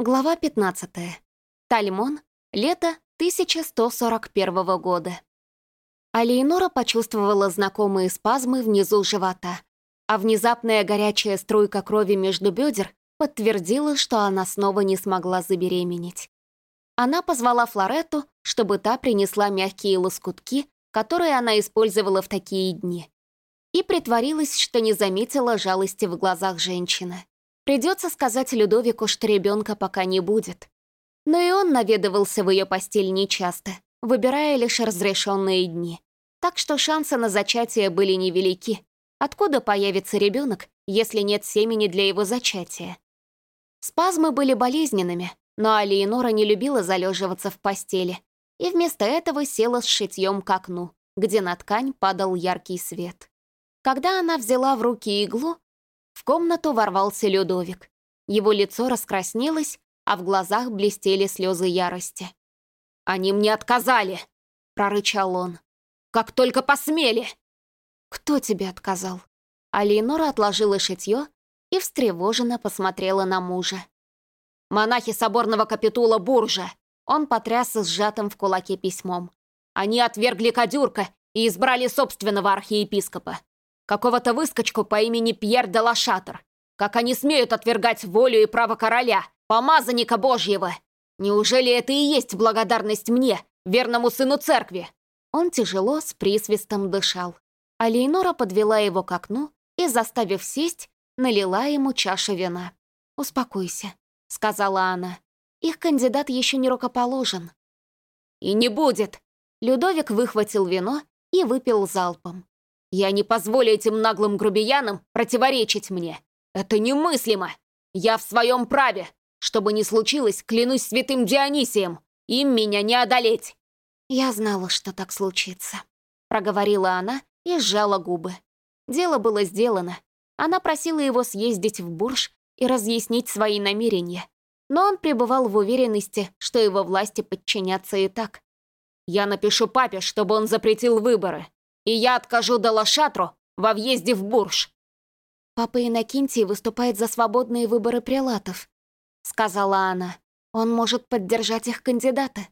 Глава 15. Тальмон. Лето 1141 года. Алиенора почувствовала знакомые спазмы внизу живота, а внезапная горячая струйка крови между бедер подтвердила, что она снова не смогла забеременеть. Она позвала Флоретту, чтобы та принесла мягкие лоскутки, которые она использовала в такие дни, и притворилась, что не заметила жалости в глазах женщины. Придется сказать Людовику, что ребенка пока не будет. Но и он наведывался в ее постель нечасто, выбирая лишь разрешенные дни. Так что шансы на зачатие были невелики. Откуда появится ребенок, если нет семени для его зачатия? Спазмы были болезненными, но Алиенора не любила залеживаться в постели, и вместо этого села с шитьем к окну, где на ткань падал яркий свет. Когда она взяла в руки иглу, в комнату ворвался Людовик. Его лицо раскраснелось, а в глазах блестели слезы ярости. «Они мне отказали!» — прорычал он. «Как только посмели!» «Кто тебе отказал?» А Лейнора отложила шитье и встревоженно посмотрела на мужа. «Монахи соборного капитула Буржа!» Он потряс сжатым в кулаке письмом. «Они отвергли Кадюрка и избрали собственного архиепископа. Какого-то выскочку по имени Пьер де Лашатр. Как они смеют отвергать волю и право короля, помазанника Божьего? Неужели это и есть благодарность мне, верному сыну церкви?» Он тяжело с присвистом дышал. А Лейнора подвела его к окну и, заставив сесть, налила ему чашу вина. «Успокойся», — сказала она. «Их кандидат еще не рукоположен». «И не будет!» Людовик выхватил вино и выпил залпом. Я не позволю этим наглым грубиянам противоречить мне. Это немыслимо. Я в своем праве. Что бы ни случилось, клянусь святым Дионисием. Им меня не одолеть. Я знала, что так случится. Проговорила она и сжала губы. Дело было сделано. Она просила его съездить в Бурж и разъяснить свои намерения. Но он пребывал в уверенности, что его власти подчинятся и так. «Я напишу папе, чтобы он запретил выборы и я откажу Далашатру во въезде в Бурж». «Папа Иннокентий выступает за свободные выборы прелатов», — сказала она. «Он может поддержать их кандидата».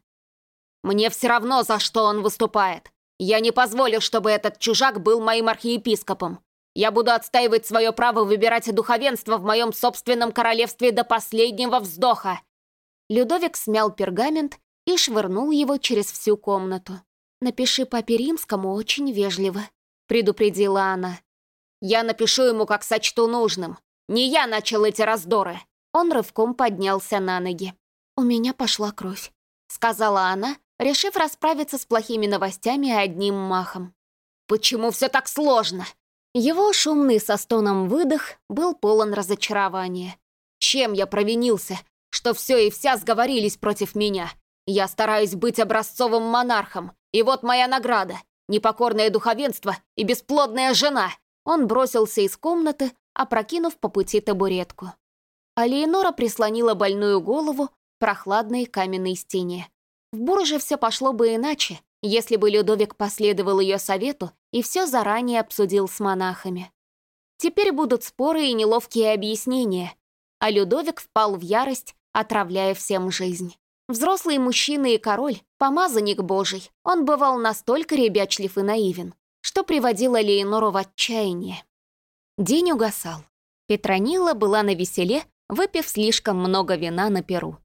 «Мне все равно, за что он выступает. Я не позволю, чтобы этот чужак был моим архиепископом. Я буду отстаивать свое право выбирать духовенство в моем собственном королевстве до последнего вздоха». Людовик смял пергамент и швырнул его через всю комнату. «Напиши папе римскому очень вежливо», — предупредила она. «Я напишу ему, как сочту нужным. Не я начал эти раздоры». Он рывком поднялся на ноги. «У меня пошла кровь», — сказала она, решив расправиться с плохими новостями одним махом. «Почему все так сложно?» Его шумный со стоном выдох был полон разочарования. «Чем я провинился, что все и вся сговорились против меня? Я стараюсь быть образцовым монархом, и вот моя награда. Непокорное духовенство и бесплодная жена. Он бросился из комнаты, опрокинув по пути табуретку. А Леонора прислонила больную голову прохладной каменной стене. В Бурже все пошло бы иначе, если бы Людовик последовал ее совету и все заранее обсудил с монахами. Теперь будут споры и неловкие объяснения, а Людовик впал в ярость, отравляя всем жизнь. Взрослый мужчина и король, помазанник божий, он бывал настолько ребячлив и наивен, что приводило Леонору в отчаяние. День угасал. Петронила была на веселе, выпив слишком много вина на Перу.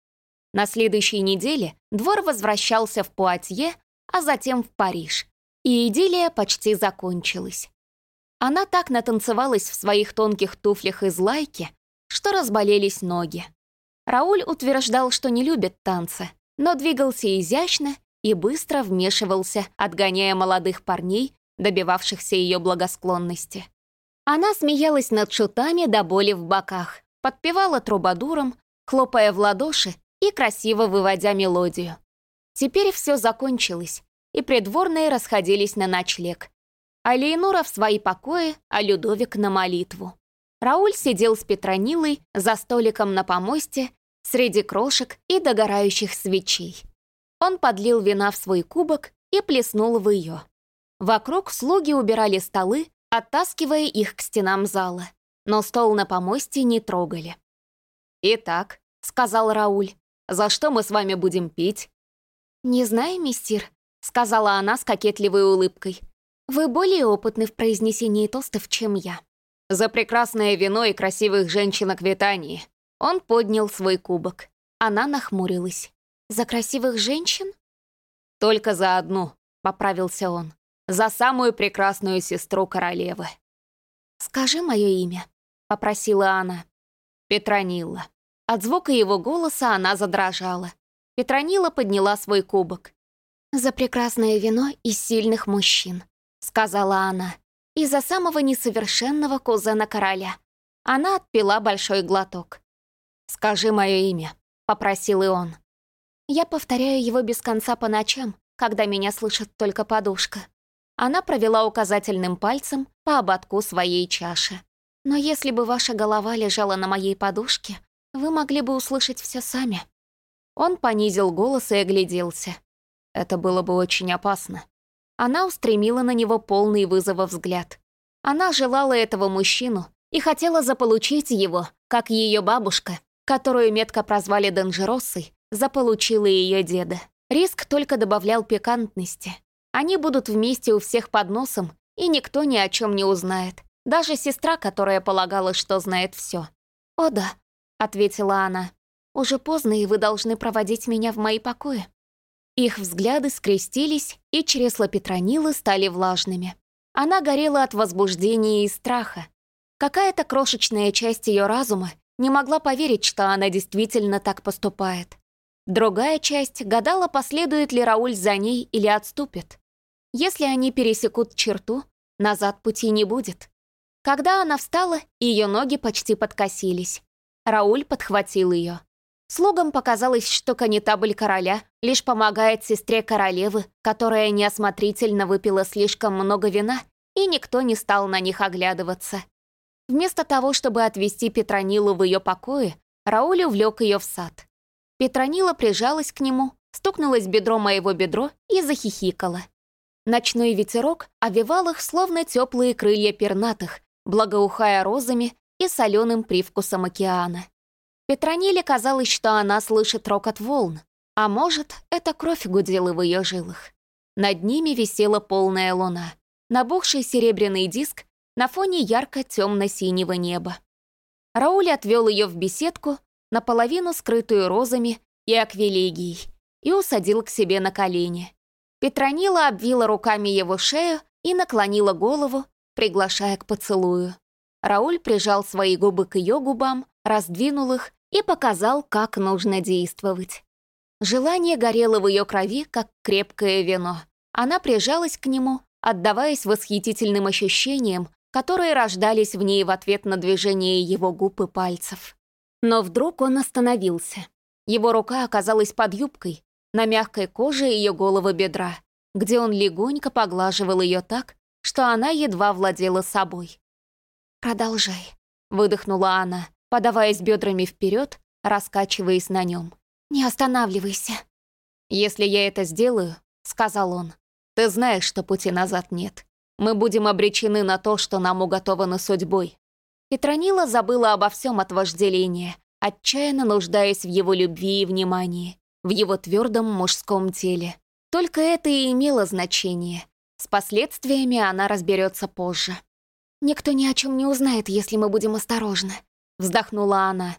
На следующей неделе двор возвращался в Пуатье, а затем в Париж, и идиллия почти закончилась. Она так натанцевалась в своих тонких туфлях из лайки, что разболелись ноги. Рауль утверждал, что не любит танцы, но двигался изящно и быстро вмешивался, отгоняя молодых парней, добивавшихся ее благосклонности. Она смеялась над шутами до боли в боках, подпевала трубадуром, хлопая в ладоши и красиво выводя мелодию. Теперь все закончилось, и придворные расходились на ночлег. А Лейнура в свои покои, а Людовик на молитву. Рауль сидел с Петронилой за столиком на помосте среди крошек и догорающих свечей. Он подлил вина в свой кубок и плеснул в ее. Вокруг слуги убирали столы, оттаскивая их к стенам зала, но стол на помосте не трогали. «Итак, — сказал Рауль. «За что мы с вами будем пить?» «Не знаю, мистер», — сказала она с кокетливой улыбкой. «Вы более опытны в произнесении тостов, чем я». «За прекрасное вино и красивых женщинок Витании». Он поднял свой кубок. Она нахмурилась. «За красивых женщин?» «Только за одну», — поправился он. «За самую прекрасную сестру королевы». «Скажи мое имя», — попросила она. Петронилла. От звука его голоса она задрожала. Петронила подняла свой кубок. «За прекрасное вино из сильных мужчин», — сказала она. «И за самого несовершенного кузена короля». Она отпила большой глоток. «Скажи мое имя», — попросил и он. Я повторяю его без конца по ночам, когда меня слышит только подушка. Она провела указательным пальцем по ободку своей чаши. Но если бы ваша голова лежала на моей подушке, вы могли бы услышать все сами. Он понизил голос и огляделся. Это было бы очень опасно. Она устремила на него полный вызова взгляд. Она желала этого мужчину и хотела заполучить его, как ее бабушка, которую метко прозвали Данжероссой, заполучила ее деда. Риск только добавлял пикантности. Они будут вместе у всех под носом, и никто ни о чем не узнает. Даже сестра, которая полагала, что знает все. «О да», — ответила она. «Уже поздно, и вы должны проводить меня в мои покои». Их взгляды скрестились, и чресла Петронилы стали влажными. Она горела от возбуждения и страха. Какая-то крошечная часть ее разума не могла поверить, что она действительно так поступает. Другая часть гадала, последует ли Рауль за ней или отступит. Если они пересекут черту, назад пути не будет. Когда она встала, ее ноги почти подкосились. Рауль подхватил ее. Слугам показалось, что канитабль короля лишь помогает сестре королевы, которая неосмотрительно выпила слишком много вина, и никто не стал на них оглядываться. Вместо того, чтобы отвезти Петронилу в ее покое, Рауль увлек ее в сад. Петронила прижалась к нему, стукнулась бедро моего бедро и захихикала. Ночной ветерок овивал их, словно теплые крылья пернатых, благоухая розами и соленым привкусом океана. Петрониле казалось, что она слышит рокот волн, а может, это кровь гудела в ее жилах. Над ними висела полная луна, набухший серебряный диск на фоне ярко-темно-синего неба. Рауль отвел ее в беседку, наполовину скрытую розами и аквилегией, и усадил к себе на колени. Петронила обвила руками его шею и наклонила голову, приглашая к поцелую. Рауль прижал свои губы к ее губам, раздвинул их и показал, как нужно действовать. Желание горело в ее крови, как крепкое вино. Она прижалась к нему, отдаваясь восхитительным ощущениям, которые рождались в ней в ответ на движение его губ и пальцев. Но вдруг он остановился. Его рука оказалась под юбкой, на мягкой коже ее голого бедра, где он легонько поглаживал ее так, что она едва владела собой. «Продолжай», — выдохнула она, подаваясь бедрами вперед, раскачиваясь на нем. «Не останавливайся». «Если я это сделаю», — сказал он, — «ты знаешь, что пути назад нет. Мы будем обречены на то, что нам уготовано судьбой. Петронила забыла обо всем от вожделения, отчаянно нуждаясь в его любви и внимании, в его твердом мужском теле. Только это и имело значение. С последствиями она разберется позже. «Никто ни о чем не узнает, если мы будем осторожны», — вздохнула она.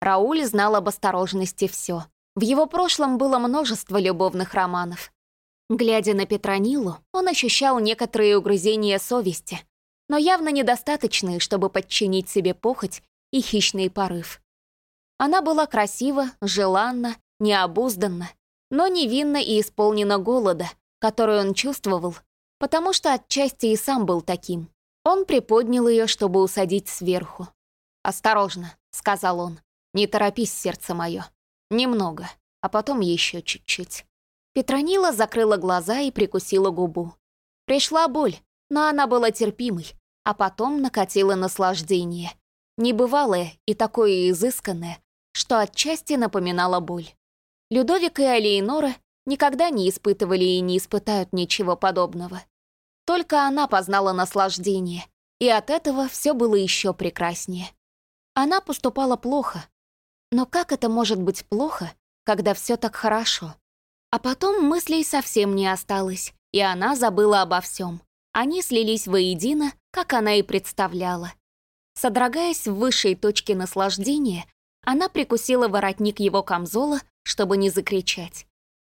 Рауль знал об осторожности все. В его прошлом было множество любовных романов. Глядя на Петронилу, он ощущал некоторые угрызения совести, но явно недостаточные, чтобы подчинить себе похоть и хищный порыв. Она была красива, желанна, необузданна, но невинна и исполнена голода, который он чувствовал, потому что отчасти и сам был таким. Он приподнял ее, чтобы усадить сверху. «Осторожно», — сказал он, — «не торопись, сердце мое. Немного, а потом еще чуть-чуть». Петронила закрыла глаза и прикусила губу. Пришла боль, но она была терпимой, а потом накатило наслаждение. Небывалое и такое изысканное, что отчасти напоминало боль. Людовик и Алиенора никогда не испытывали и не испытают ничего подобного. Только она познала наслаждение, и от этого все было еще прекраснее. Она поступала плохо, Но как это может быть плохо, когда все так хорошо? А потом мыслей совсем не осталось, и она забыла обо всем. Они слились воедино, как она и представляла. Содрогаясь в высшей точке наслаждения, она прикусила воротник его камзола, чтобы не закричать.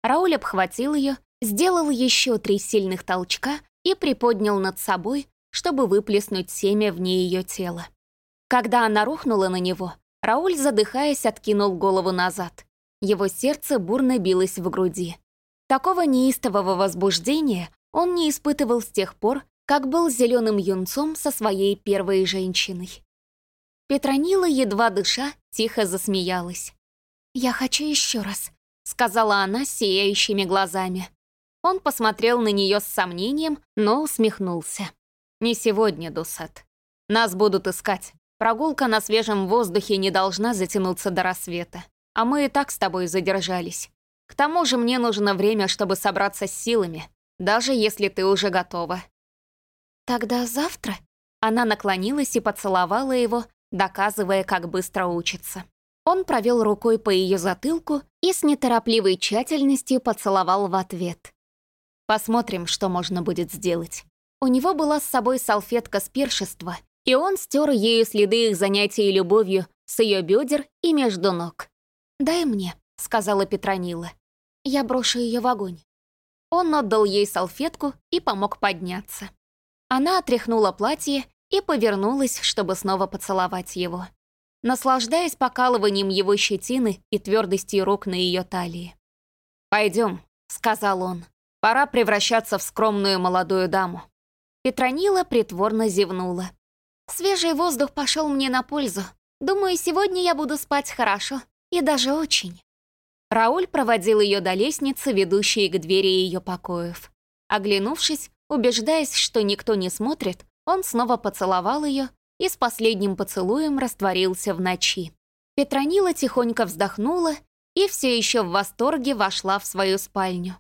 Рауль обхватил ее, сделал еще три сильных толчка и приподнял над собой, чтобы выплеснуть семя вне ее тела. Когда она рухнула на него, Рауль, задыхаясь, откинул голову назад. Его сердце бурно билось в груди. Такого неистового возбуждения он не испытывал с тех пор, как был зеленым юнцом со своей первой женщиной. Петронила, едва дыша, тихо засмеялась. «Я хочу еще раз», — сказала она с сияющими глазами. Он посмотрел на нее с сомнением, но усмехнулся. «Не сегодня, Дусат. Нас будут искать. Прогулка на свежем воздухе не должна затянуться до рассвета. А мы и так с тобой задержались. К тому же мне нужно время, чтобы собраться с силами, даже если ты уже готова». «Тогда завтра?» Она наклонилась и поцеловала его, доказывая, как быстро учится. Он провел рукой по ее затылку и с неторопливой тщательностью поцеловал в ответ. «Посмотрим, что можно будет сделать». У него была с собой салфетка с пиршества, и он стер ею следы их занятий любовью с ее бедер и между ног. «Дай мне», — сказала Петронила. «Я брошу ее в огонь». Он отдал ей салфетку и помог подняться. Она отряхнула платье и повернулась, чтобы снова поцеловать его, наслаждаясь покалыванием его щетины и твердостью рук на ее талии. «Пойдем», — сказал он, — «пора превращаться в скромную молодую даму». Петронила притворно зевнула. Свежий воздух пошел мне на пользу. Думаю, сегодня я буду спать хорошо. И даже очень. Рауль проводил ее до лестницы, ведущей к двери ее покоев. Оглянувшись, убеждаясь, что никто не смотрит, он снова поцеловал ее и с последним поцелуем растворился в ночи. Петронила тихонько вздохнула и все еще в восторге вошла в свою спальню.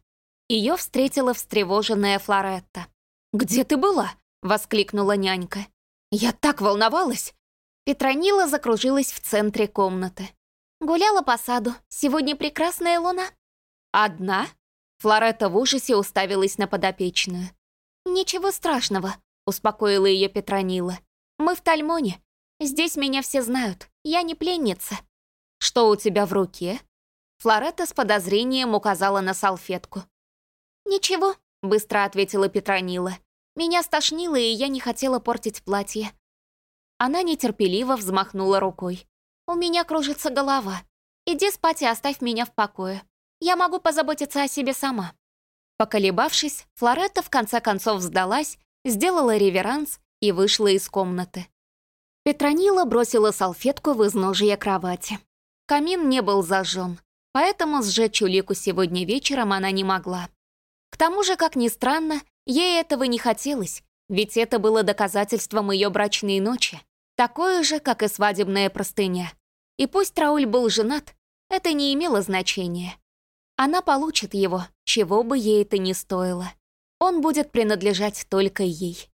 Ее встретила встревоженная Флоретта. «Где ты была?» — воскликнула нянька. Я так волновалась!» Петронила закружилась в центре комнаты. «Гуляла по саду. Сегодня прекрасная луна». «Одна?» Флоретта в ужасе уставилась на подопечную. «Ничего страшного», — успокоила ее Петронила. «Мы в Тальмоне. Здесь меня все знают. Я не пленница». «Что у тебя в руке?» Флоретта с подозрением указала на салфетку. «Ничего», — быстро ответила Петронила. Меня стошнило, и я не хотела портить платье. Она нетерпеливо взмахнула рукой. «У меня кружится голова. Иди спать и оставь меня в покое. Я могу позаботиться о себе сама». Поколебавшись, Флоретта в конце концов сдалась, сделала реверанс и вышла из комнаты. Петронила бросила салфетку в изножье кровати. Камин не был зажжен, поэтому сжечь улику сегодня вечером она не могла. К тому же, как ни странно, Ей этого не хотелось, ведь это было доказательством ее брачной ночи, такое же, как и свадебная простыня. И пусть Рауль был женат, это не имело значения. Она получит его, чего бы ей это ни стоило. Он будет принадлежать только ей.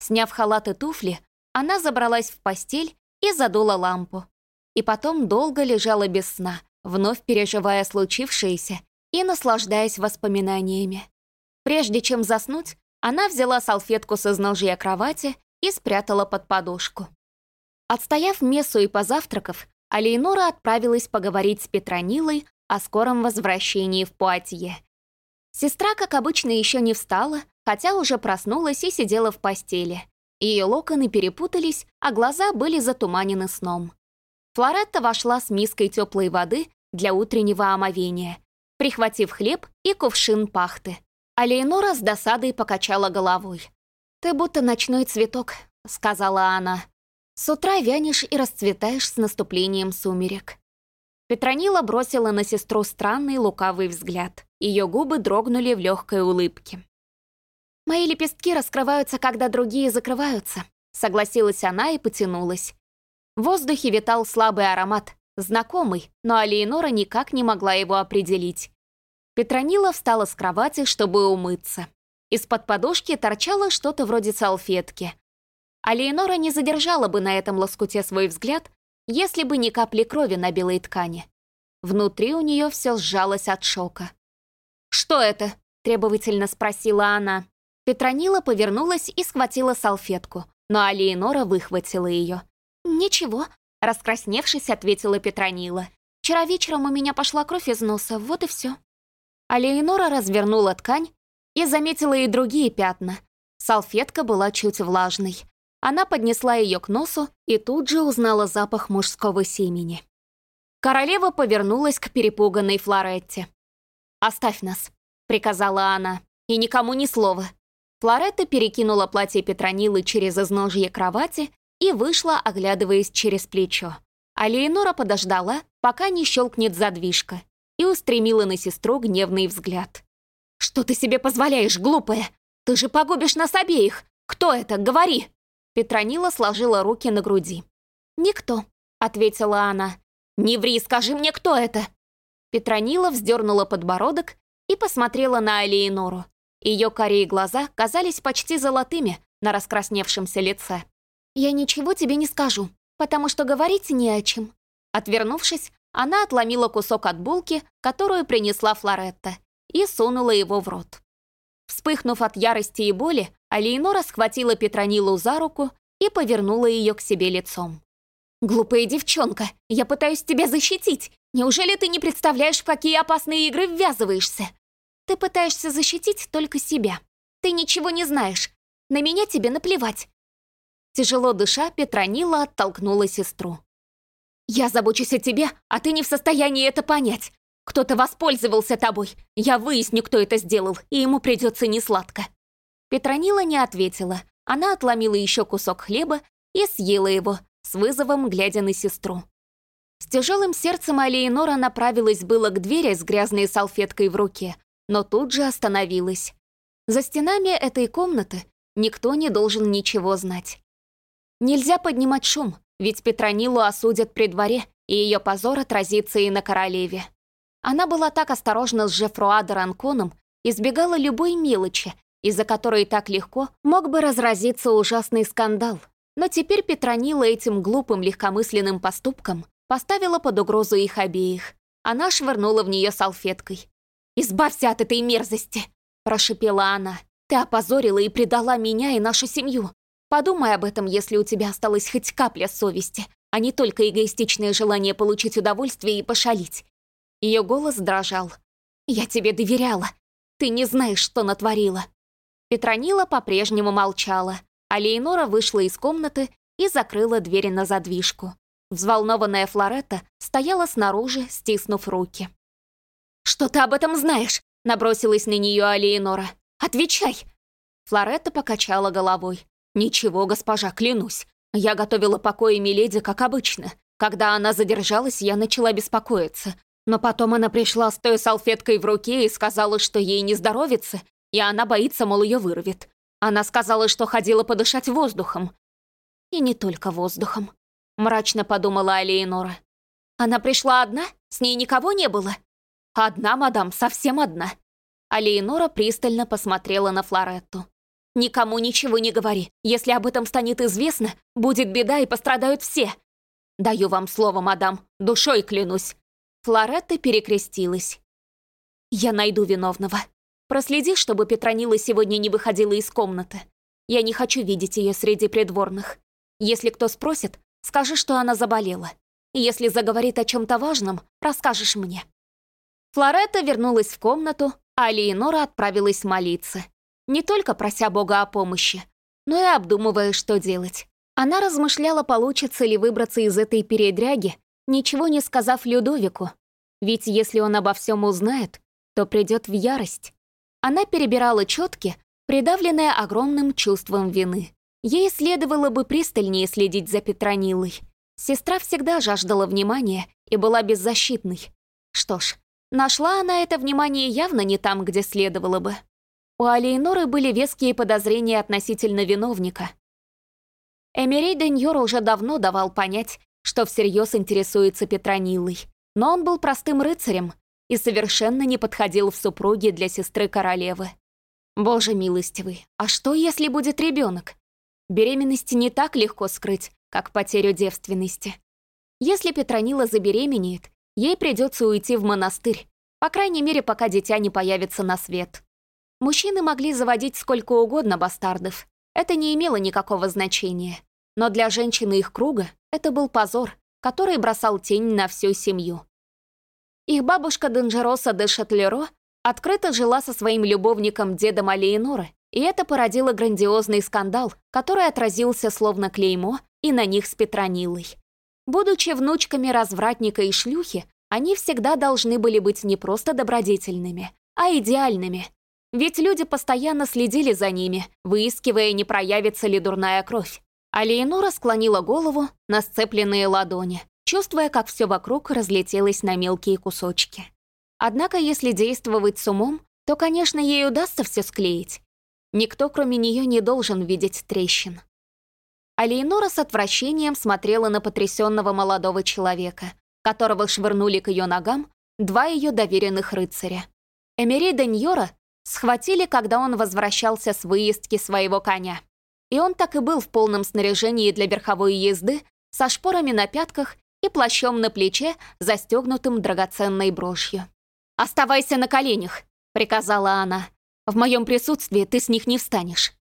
Сняв халат и туфли, она забралась в постель и задула лампу. И потом долго лежала без сна, вновь переживая случившееся и наслаждаясь воспоминаниями. Прежде чем заснуть, она взяла салфетку с изножья кровати и спрятала под подушку. Отстояв мессу и позавтракав, Алейнора отправилась поговорить с Петронилой о скором возвращении в Пуатье. Сестра, как обычно, еще не встала, хотя уже проснулась и сидела в постели. Ее локоны перепутались, а глаза были затуманены сном. Флоретта вошла с миской теплой воды для утреннего омовения, прихватив хлеб и кувшин пахты. А Лейнора с досадой покачала головой. «Ты будто ночной цветок», — сказала она. «С утра вянешь и расцветаешь с наступлением сумерек». Петронила бросила на сестру странный лукавый взгляд. Ее губы дрогнули в легкой улыбке. «Мои лепестки раскрываются, когда другие закрываются», — согласилась она и потянулась. В воздухе витал слабый аромат, знакомый, но Алиенора никак не могла его определить. Петронила встала с кровати, чтобы умыться. Из-под подушки торчало что-то вроде салфетки. А Леонора не задержала бы на этом лоскуте свой взгляд, если бы не капли крови на белой ткани. Внутри у нее все сжалось от шока. «Что это?» — требовательно спросила она. Петронила повернулась и схватила салфетку, но Алиенора выхватила ее. «Ничего», — раскрасневшись, ответила Петронила. «Вчера вечером у меня пошла кровь из носа, вот и все». Алиенора развернула ткань и заметила и другие пятна. Салфетка была чуть влажной. Она поднесла ее к носу и тут же узнала запах мужского семени. Королева повернулась к перепуганной Флоретте. «Оставь нас», — приказала она, — «и никому ни слова». Флоретта перекинула платье Петронилы через изножье кровати и вышла, оглядываясь через плечо. А Леонора подождала, пока не щелкнет задвижка, и устремила на сестру гневный взгляд. «Что ты себе позволяешь, глупая? Ты же погубишь нас обеих! Кто это? Говори!» Петронила сложила руки на груди. «Никто», — ответила она. «Не ври, скажи мне, кто это?» Петронила вздернула подбородок и посмотрела на Алиенору. Ее корей глаза казались почти золотыми на раскрасневшемся лице. «Я ничего тебе не скажу, потому что говорить не о чем». Отвернувшись, она отломила кусок от булки, которую принесла Флоретта, и сунула его в рот. Вспыхнув от ярости и боли, Алиенора схватила Петронилу за руку и повернула ее к себе лицом. «Глупая девчонка, я пытаюсь тебя защитить. Неужели ты не представляешь, в какие опасные игры ввязываешься? Ты пытаешься защитить только себя. Ты ничего не знаешь. На меня тебе наплевать». Тяжело дыша, Петронила оттолкнула сестру. «Я забочусь о тебе, а ты не в состоянии это понять. Кто-то воспользовался тобой. Я выясню, кто это сделал, и ему придется несладко». Петронила не ответила. Она отломила еще кусок хлеба и съела его, с вызовом глядя на сестру. С тяжелым сердцем Алиенора направилась было к двери с грязной салфеткой в руке, но тут же остановилась. За стенами этой комнаты никто не должен ничего знать. Нельзя поднимать шум, ведь Петронилу осудят при дворе, и ее позор отразится и на королеве. Она была так осторожна с Жефруа Ранконом, избегала любой мелочи, из-за которой так легко мог бы разразиться ужасный скандал. Но теперь Петронила этим глупым легкомысленным поступком поставила под угрозу их обеих. Она швырнула в нее салфеткой. «Избавься от этой мерзости!» – прошипела она. «Ты опозорила и предала меня и нашу семью. Подумай об этом, если у тебя осталась хоть капля совести, а не только эгоистичное желание получить удовольствие и пошалить. Ее голос дрожал. «Я тебе доверяла. Ты не знаешь, что натворила». Петронила по-прежнему молчала, а Лейнора вышла из комнаты и закрыла двери на задвижку. Взволнованная Флоретта стояла снаружи, стиснув руки. «Что ты об этом знаешь?» — набросилась на нее Алиенора. «Отвечай!» Флоретта покачала головой. «Ничего, госпожа, клянусь. Я готовила покои Миледи, как обычно. Когда она задержалась, я начала беспокоиться. Но потом она пришла с той салфеткой в руке и сказала, что ей не здоровится, и она боится, мол, ее вырвет. Она сказала, что ходила подышать воздухом. И не только воздухом. Мрачно подумала Алиенора. Она пришла одна? С ней никого не было? Одна, мадам, совсем одна. Алиенора пристально посмотрела на Флоретту. «Никому ничего не говори. Если об этом станет известно, будет беда и пострадают все. Даю вам слово, мадам, душой клянусь. Флоретта перекрестилась. «Я найду виновного. Проследи, чтобы Петронила сегодня не выходила из комнаты. Я не хочу видеть ее среди придворных. Если кто спросит, скажи, что она заболела. Если заговорит о чем-то важном, расскажешь мне». Флоретта вернулась в комнату, а Леонора отправилась молиться. Не только прося Бога о помощи, но и обдумывая, что делать. Она размышляла, получится ли выбраться из этой передряги, ничего не сказав Людовику. Ведь если он обо всем узнает, то придет в ярость. Она перебирала четки, придавленная огромным чувством вины. Ей следовало бы пристальнее следить за Петронилой. Сестра всегда жаждала внимания и была беззащитной. Что ж, нашла она это внимание явно не там, где следовало бы. У Алейноры были веские подозрения относительно виновника. Эмирей Деньор уже давно давал понять, что всерьез интересуется Петронилой. Но он был простым рыцарем и совершенно не подходил в супруги для сестры королевы. Боже милостивый, а что, если будет ребенок? Беременность не так легко скрыть, как потерю девственности. Если Петронила забеременеет, ей придется уйти в монастырь, по крайней мере, пока дитя не появится на свет. Мужчины могли заводить сколько угодно бастардов. Это не имело никакого значения. Но для женщины их круга это был позор, который бросал тень на всю семью. Их бабушка Денджероса де Шатлеро открыто жила со своим любовником дедом Алиеноры, и это породило грандиозный скандал, который отразился словно клеймо и на них с Петронилой. Будучи внучками развратника и шлюхи, они всегда должны были быть не просто добродетельными, а идеальными. Ведь люди постоянно следили за ними, выискивая, не проявится ли дурная кровь. А Леонора склонила голову на сцепленные ладони, чувствуя, как все вокруг разлетелось на мелкие кусочки. Однако, если действовать с умом, то, конечно, ей удастся все склеить. Никто, кроме нее, не должен видеть трещин. А Леонора с отвращением смотрела на потрясенного молодого человека, которого швырнули к ее ногам два ее доверенных рыцаря. Эмери Деньора схватили, когда он возвращался с выездки своего коня. И он так и был в полном снаряжении для верховой езды, со шпорами на пятках и плащом на плече, застегнутым драгоценной брошью. «Оставайся на коленях», — приказала она. «В моем присутствии ты с них не встанешь».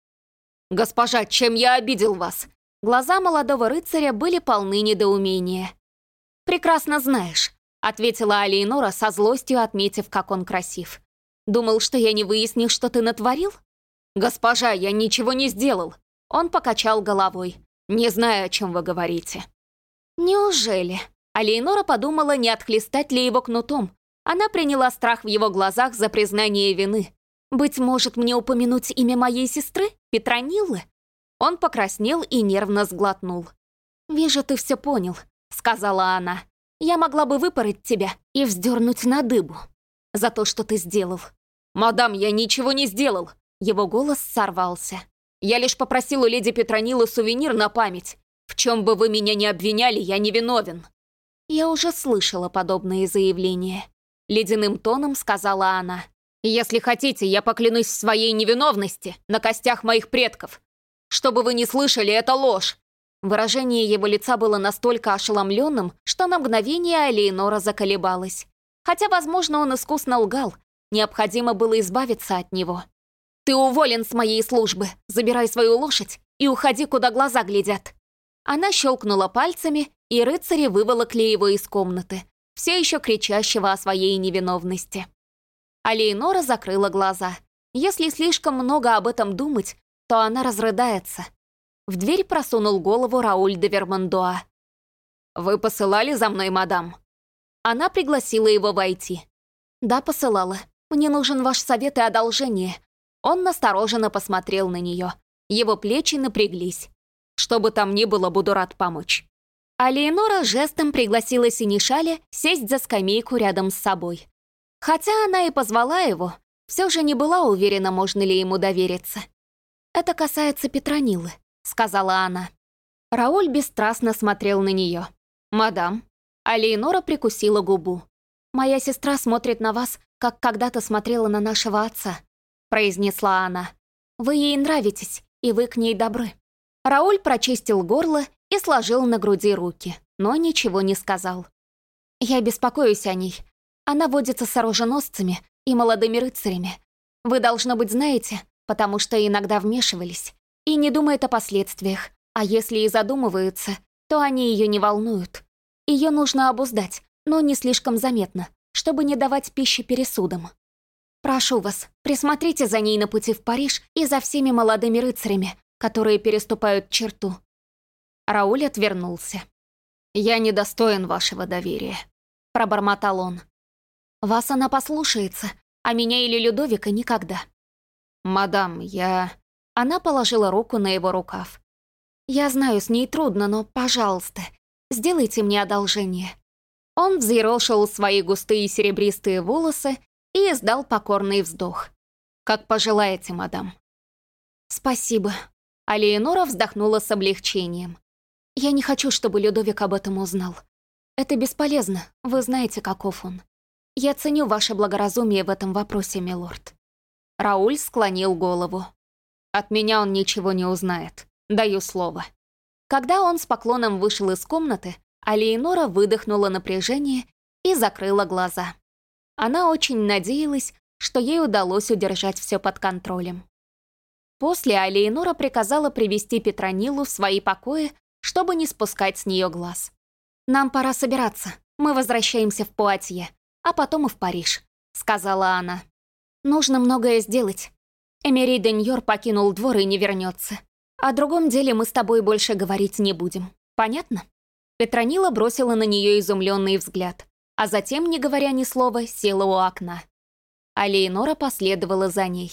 «Госпожа, чем я обидел вас?» Глаза молодого рыцаря были полны недоумения. «Прекрасно знаешь», — ответила Алиенора со злостью, отметив, как он красив. «Думал, что я не выяснил, что ты натворил?» «Госпожа, я ничего не сделал». Он покачал головой. «Не знаю, о чем вы говорите». «Неужели?» Алиенора подумала, не отхлестать ли его кнутом. Она приняла страх в его глазах за признание вины. «Быть может, мне упомянуть имя моей сестры, Петрониллы?» Он покраснел и нервно сглотнул. «Вижу, ты все понял. — сказала она. «Я могла бы выпороть тебя и вздернуть на дыбу за то, что ты сделал». «Мадам, я ничего не сделал!» Его голос сорвался. «Я лишь попросил у леди Петронилы сувенир на память. В чем бы вы меня ни обвиняли, я не виновен». Я уже слышала подобные заявления. Ледяным тоном сказала она. «Если хотите, я поклянусь в своей невиновности на костях моих предков. Что бы вы ни слышали, это ложь. Выражение его лица было настолько ошеломленным, что на мгновение Алиенора заколебалась. Хотя, возможно, он искусно лгал. Необходимо было избавиться от него. «Ты уволен с моей службы. Забирай свою лошадь и уходи, куда глаза глядят». Она щелкнула пальцами, и рыцари выволокли его из комнаты, все еще кричащего о своей невиновности. Алиенора закрыла глаза. Если слишком много об этом думать, то она разрыдается. В дверь просунул голову Рауль де Вермандуа. «Вы посылали за мной, мадам?» Она пригласила его войти. «Да, посылала. Мне нужен ваш совет и одолжение». Он настороженно посмотрел на нее. Его плечи напряглись. «Что бы там ни было, буду рад помочь». А Леонора жестом пригласила Синишаля сесть за скамейку рядом с собой. Хотя она и позвала его, все же не была уверена, можно ли ему довериться. Это касается Петронилы. — сказала она. Рауль бесстрастно смотрел на нее. «Мадам». А Лейнора прикусила губу. «Моя сестра смотрит на вас, как когда-то смотрела на нашего отца», — произнесла она. «Вы ей нравитесь, и вы к ней добры». Рауль прочистил горло и сложил на груди руки, но ничего не сказал. «Я беспокоюсь о ней. Она водится с оруженосцами и молодыми рыцарями. Вы, должно быть, знаете, потому что иногда вмешивались и не думает о последствиях, а если и задумываются, то они ее не волнуют. Ее нужно обуздать, но не слишком заметно, чтобы не давать пищи пересудам. Прошу вас, присмотрите за ней на пути в Париж и за всеми молодыми рыцарями, которые переступают черту». Рауль отвернулся. «Я недостоин вашего доверия», — пробормотал он. «Вас она послушается, а меня или Людовика никогда». «Мадам, я...» Она положила руку на его рукав. «Я знаю, с ней трудно, но, пожалуйста, сделайте мне одолжение». Он взъерошил свои густые серебристые волосы и издал покорный вздох. «Как пожелаете, мадам». «Спасибо». А Леонора вздохнула с облегчением. «Я не хочу, чтобы Людовик об этом узнал. Это бесполезно, вы знаете, каков он. Я ценю ваше благоразумие в этом вопросе, милорд». Рауль склонил голову. От меня он ничего не узнает. Даю слово. Когда он с поклоном вышел из комнаты, а Леонора выдохнула напряжение и закрыла глаза. Она очень надеялась, что ей удалось удержать все под контролем. После Алиенора приказала привести Петронилу в свои покои, чтобы не спускать с нее глаз. «Нам пора собираться. Мы возвращаемся в Пуатье, а потом и в Париж», — сказала она. «Нужно многое сделать. Эмери Деньор покинул двор и не вернется. О другом деле мы с тобой больше говорить не будем. Понятно?» Петронила бросила на нее изумленный взгляд, а затем, не говоря ни слова, села у окна. А последовала за ней.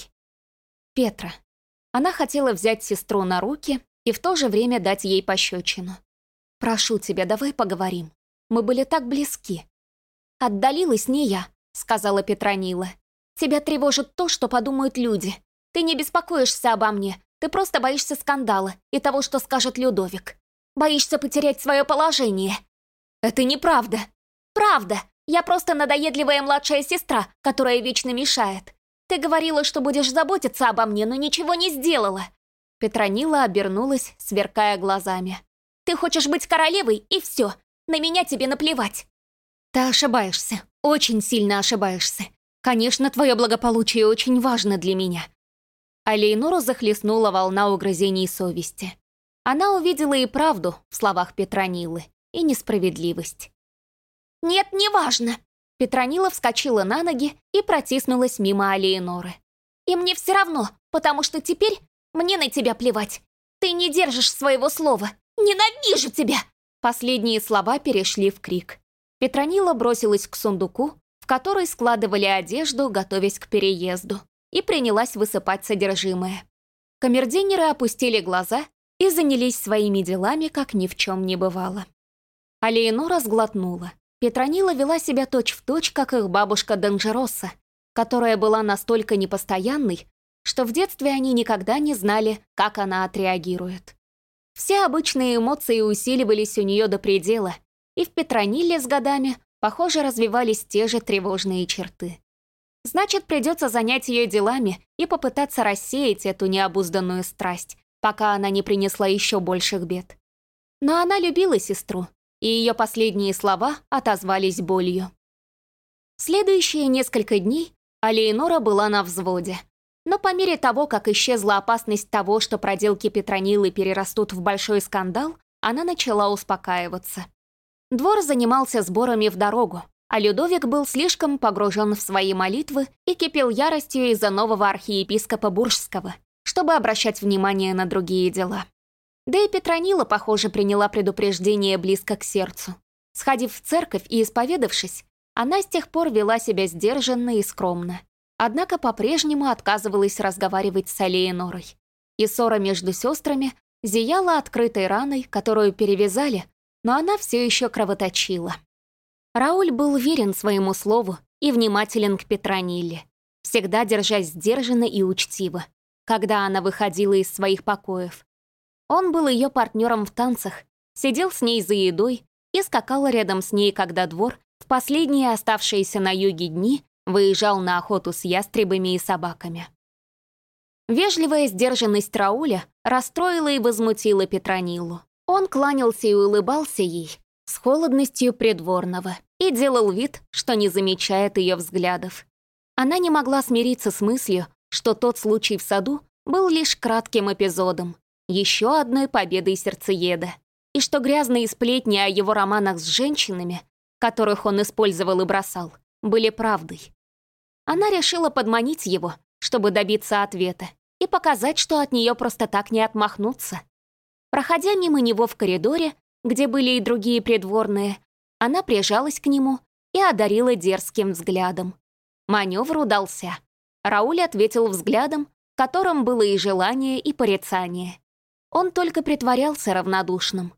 Петра. Она хотела взять сестру на руки и в то же время дать ей пощечину. «Прошу тебя, давай поговорим. Мы были так близки». «Отдалилась не я», — сказала Петронила. «Тебя тревожит то, что подумают люди. Ты не беспокоишься обо мне, ты просто боишься скандала и того, что скажет Людовик. Боишься потерять свое положение». «Это неправда». «Правда. Я просто надоедливая младшая сестра, которая вечно мешает. Ты говорила, что будешь заботиться обо мне, но ничего не сделала». Петронила обернулась, сверкая глазами. «Ты хочешь быть королевой, и все. На меня тебе наплевать». «Ты ошибаешься. Очень сильно ошибаешься. Конечно, твое благополучие очень важно для меня». А Лейнуру захлестнула волна угрызений совести. Она увидела и правду в словах Петронилы, и несправедливость. «Нет, не важно!» Петронила вскочила на ноги и протиснулась мимо Алиеноры. «И мне все равно, потому что теперь мне на тебя плевать. Ты не держишь своего слова. Ненавижу тебя!» Последние слова перешли в крик. Петронила бросилась к сундуку, в который складывали одежду, готовясь к переезду, и принялась высыпать содержимое. Камердинеры опустили глаза и занялись своими делами, как ни в чем не бывало. Алиенора сглотнула. Петронила вела себя точь-в-точь, точь, как их бабушка Данжероса, которая была настолько непостоянной, что в детстве они никогда не знали, как она отреагирует. Все обычные эмоции усиливались у нее до предела, и в Петрониле с годами, похоже, развивались те же тревожные черты. Значит, придется занять ее делами и попытаться рассеять эту необузданную страсть, пока она не принесла еще больших бед. Но она любила сестру и ее последние слова отозвались болью. Следующие несколько дней Алиенора была на взводе. Но по мере того, как исчезла опасность того, что проделки Петронилы перерастут в большой скандал, она начала успокаиваться. Двор занимался сборами в дорогу, а Людовик был слишком погружен в свои молитвы и кипел яростью из-за нового архиепископа Буржского, чтобы обращать внимание на другие дела. Да и Петронила, похоже, приняла предупреждение близко к сердцу. Сходив в церковь и исповедавшись, она с тех пор вела себя сдержанно и скромно. Однако по-прежнему отказывалась разговаривать с Алеенорой. И ссора между сестрами зияла открытой раной, которую перевязали, но она все еще кровоточила. Рауль был верен своему слову и внимателен к Петрониле, всегда держась сдержанно и учтиво, когда она выходила из своих покоев, он был ее партнером в танцах, сидел с ней за едой и скакал рядом с ней, когда двор в последние оставшиеся на юге дни выезжал на охоту с ястребами и собаками. Вежливая сдержанность Рауля расстроила и возмутила Петронилу. Он кланялся и улыбался ей с холодностью придворного и делал вид, что не замечает ее взглядов. Она не могла смириться с мыслью, что тот случай в саду был лишь кратким эпизодом, еще одной победой сердцееда. И что грязные сплетни о его романах с женщинами, которых он использовал и бросал, были правдой. Она решила подманить его, чтобы добиться ответа, и показать, что от нее просто так не отмахнуться. Проходя мимо него в коридоре, где были и другие придворные, она прижалась к нему и одарила дерзким взглядом. Маневр удался. Рауль ответил взглядом, в котором было и желание, и порицание. Он только притворялся равнодушным.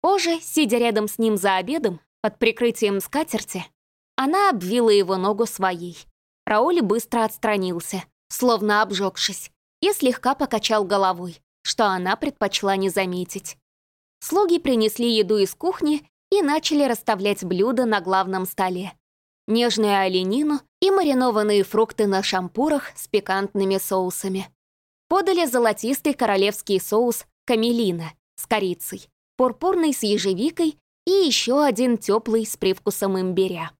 Позже, сидя рядом с ним за обедом, под прикрытием скатерти, она обвила его ногу своей. Рауль быстро отстранился, словно обжегшись, и слегка покачал головой, что она предпочла не заметить. Слуги принесли еду из кухни и начали расставлять блюда на главном столе. Нежную оленину и маринованные фрукты на шампурах с пикантными соусами. Подали золотистый королевский соус камелина с корицей, пурпурный с ежевикой и еще один теплый с привкусом имбиря.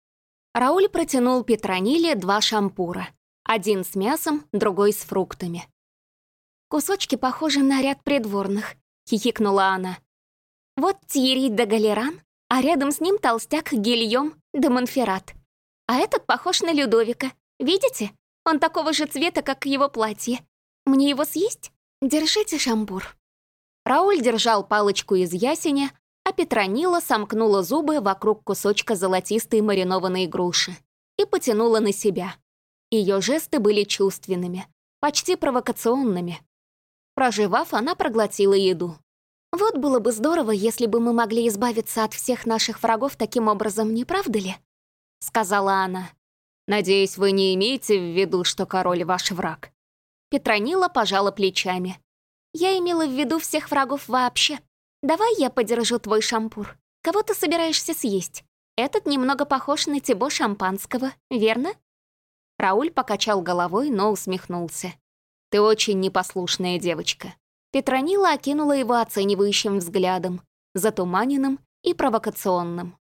Рауль протянул Петрониле два шампура. Один с мясом, другой с фруктами. «Кусочки похожи на ряд придворных», — хихикнула она. «Вот Тьерри де Галеран, а рядом с ним толстяк Гильем де Монферрат. А этот похож на Людовика. Видите? Он такого же цвета, как его платье. Мне его съесть? Держите шампур». Рауль держал палочку из ясеня, а Петронила сомкнула зубы вокруг кусочка золотистой маринованной груши и потянула на себя. Ее жесты были чувственными, почти провокационными. Проживав, она проглотила еду. «Вот было бы здорово, если бы мы могли избавиться от всех наших врагов таким образом, не правда ли?» — сказала она. «Надеюсь, вы не имеете в виду, что король ваш враг?» Петронила пожала плечами. «Я имела в виду всех врагов вообще. Давай я подержу твой шампур. Кого ты собираешься съесть? Этот немного похож на тибо шампанского, верно?» Рауль покачал головой, но усмехнулся. «Ты очень непослушная девочка». Петронила окинула его оценивающим взглядом, затуманенным и провокационным.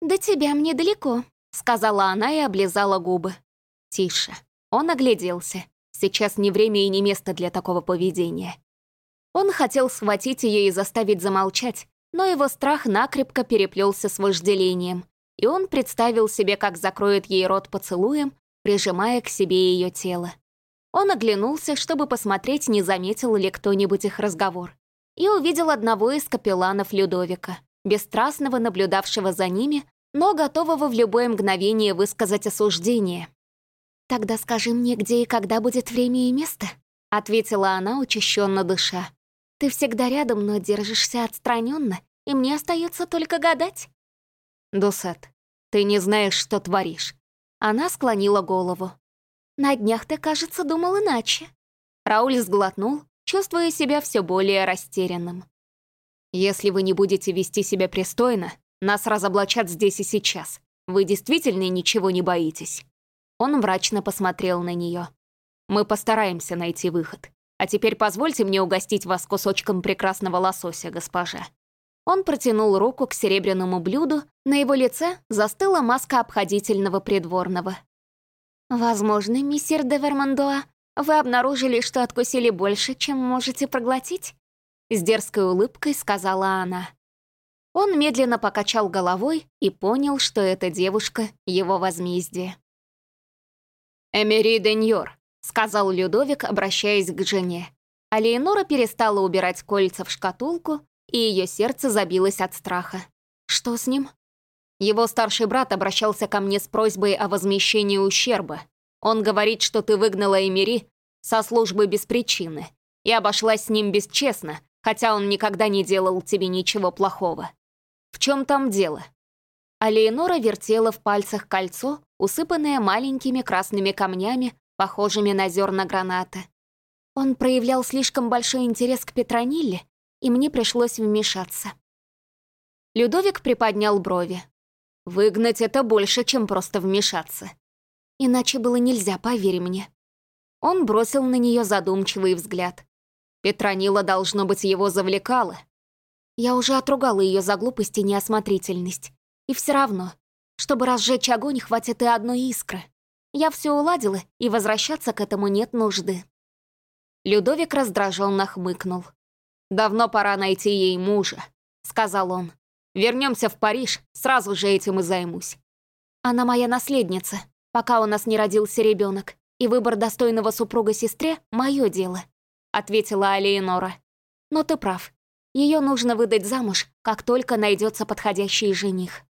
«До тебя мне далеко», — сказала она и облизала губы. «Тише». Он огляделся. Сейчас не время и не место для такого поведения. Он хотел схватить ее и заставить замолчать, но его страх накрепко переплелся с вожделением, и он представил себе, как закроет ей рот поцелуем, прижимая к себе ее тело. Он оглянулся, чтобы посмотреть, не заметил ли кто-нибудь их разговор, и увидел одного из капелланов Людовика, бесстрастного наблюдавшего за ними, но готового в любое мгновение высказать осуждение. «Тогда скажи мне, где и когда будет время и место», — ответила она, учащенно дыша. Ты всегда рядом, но держишься отстраненно, и мне остается только гадать». «Дусет, ты не знаешь, что творишь». Она склонила голову. «На днях ты, кажется, думал иначе». Рауль сглотнул, чувствуя себя все более растерянным. «Если вы не будете вести себя пристойно, нас разоблачат здесь и сейчас. Вы действительно ничего не боитесь?» Он мрачно посмотрел на нее. «Мы постараемся найти выход. А теперь позвольте мне угостить вас кусочком прекрасного лосося, госпожа». Он протянул руку к серебряному блюду, на его лице застыла маска обходительного придворного. «Возможно, миссир де Вермандоа, вы обнаружили, что откусили больше, чем можете проглотить?» С дерзкой улыбкой сказала она. Он медленно покачал головой и понял, что эта девушка — его возмездие. «Эмери Деньор», сказал Людовик, обращаясь к жене. А Леонора перестала убирать кольца в шкатулку, и ее сердце забилось от страха. Что с ним? Его старший брат обращался ко мне с просьбой о возмещении ущерба. Он говорит, что ты выгнала Эмери со службы без причины и обошлась с ним бесчестно, хотя он никогда не делал тебе ничего плохого. В чем там дело? А Леонора вертела в пальцах кольцо, усыпанное маленькими красными камнями, похожими на зерна граната. Он проявлял слишком большой интерес к Петронилле, и мне пришлось вмешаться. Людовик приподнял брови. «Выгнать это больше, чем просто вмешаться. Иначе было нельзя, поверь мне». Он бросил на нее задумчивый взгляд. Петронила, должно быть, его завлекала. Я уже отругала ее за глупость и неосмотрительность. И все равно, чтобы разжечь огонь, хватит и одной искры. Я все уладила, и возвращаться к этому нет нужды». Людовик раздраженно хмыкнул. «Давно пора найти ей мужа», — сказал он. Вернемся в Париж, сразу же этим и займусь. Она моя наследница, пока у нас не родился ребенок, и выбор достойного супруга сестре — мое дело», — ответила Алиенора. «Но ты прав. Ее нужно выдать замуж, как только найдется подходящий жених».